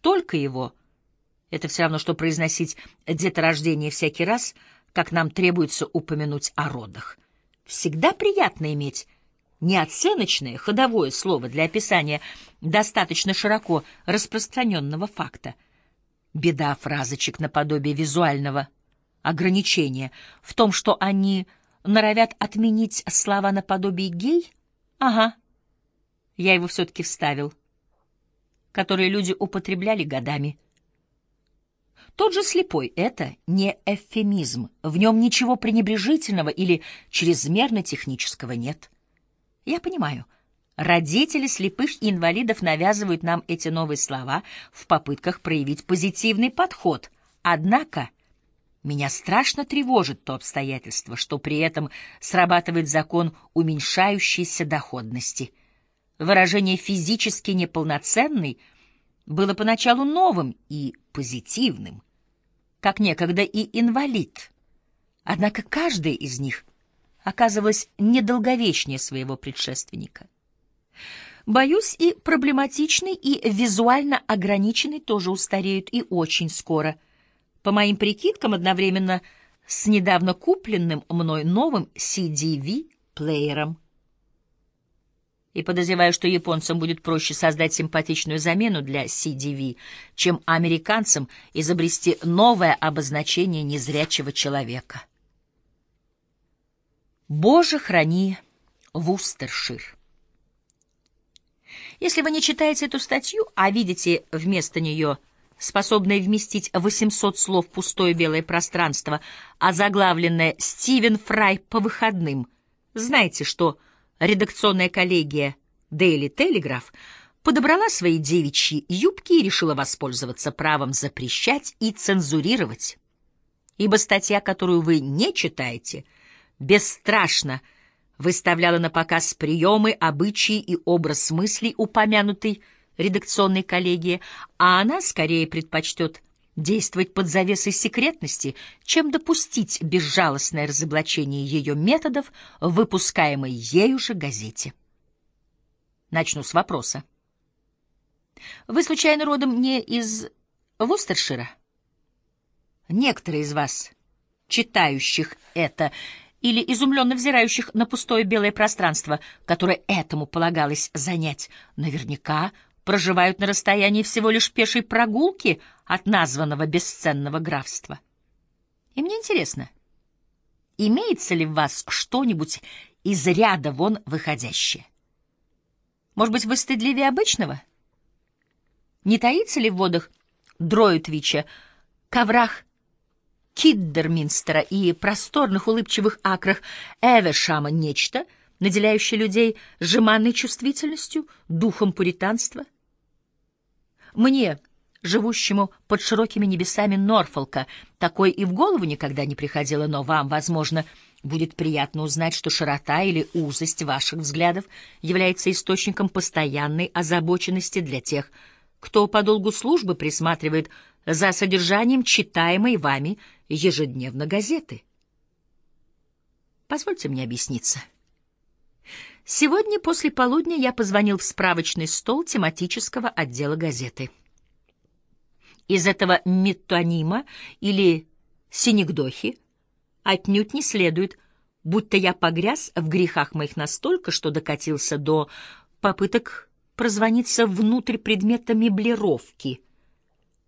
только его, это все равно, что произносить деторождение всякий раз, как нам требуется упомянуть о родах. Всегда приятно иметь неоценочное ходовое слово для описания достаточно широко распространенного факта. Беда фразочек наподобие визуального ограничения в том, что они норовят отменить слова наподобие «гей»? Ага, я его все-таки вставил, которые люди употребляли годами. Тот же слепой — это не эвфемизм, в нем ничего пренебрежительного или чрезмерно технического нет. Я понимаю, родители слепых и инвалидов навязывают нам эти новые слова в попытках проявить позитивный подход, однако меня страшно тревожит то обстоятельство, что при этом срабатывает закон уменьшающейся доходности. Выражение «физически неполноценный» было поначалу новым и позитивным, как некогда и инвалид. Однако каждая из них оказывалась недолговечнее своего предшественника. Боюсь, и проблематичный, и визуально ограниченный тоже устареют и очень скоро. По моим прикидкам, одновременно с недавно купленным мной новым CDV-плеером и подозреваю, что японцам будет проще создать симпатичную замену для CDV, чем американцам изобрести новое обозначение незрячего человека. Боже, храни Вустершир. Если вы не читаете эту статью, а видите вместо нее способное вместить 800 слов пустое белое пространство, озаглавленное «Стивен Фрай по выходным», знаете, что редакционная коллегия Daily Telegraph подобрала свои девичьи юбки и решила воспользоваться правом запрещать и цензурировать. Ибо статья, которую вы не читаете, бесстрашно выставляла на показ приемы, обычаи и образ мыслей упомянутой редакционной коллегии, а она скорее предпочтет действовать под завесой секретности, чем допустить безжалостное разоблачение ее методов в выпускаемой ею же газете. Начну с вопроса. Вы, случайно, родом не из Вустершира? Некоторые из вас, читающих это или изумленно взирающих на пустое белое пространство, которое этому полагалось занять, наверняка проживают на расстоянии всего лишь пешей прогулки от названного бесценного графства. И мне интересно, имеется ли в вас что-нибудь из ряда вон выходящее? Может быть, вы стыдливее обычного? Не таится ли в водах Дроитвича, коврах Киддерминстера и просторных улыбчивых акрах Эвершама нечто, наделяющее людей жеманной чувствительностью, духом пуританства? Мне, живущему под широкими небесами Норфолка, такой и в голову никогда не приходило, но вам, возможно, будет приятно узнать, что широта или узость ваших взглядов является источником постоянной озабоченности для тех, кто по долгу службы присматривает за содержанием читаемой вами ежедневно газеты. Позвольте мне объясниться. Сегодня после полудня я позвонил в справочный стол тематического отдела газеты. Из этого метонима или синегдохи отнюдь не следует, будто я погряз в грехах моих настолько, что докатился до попыток прозвониться внутрь предмета меблировки —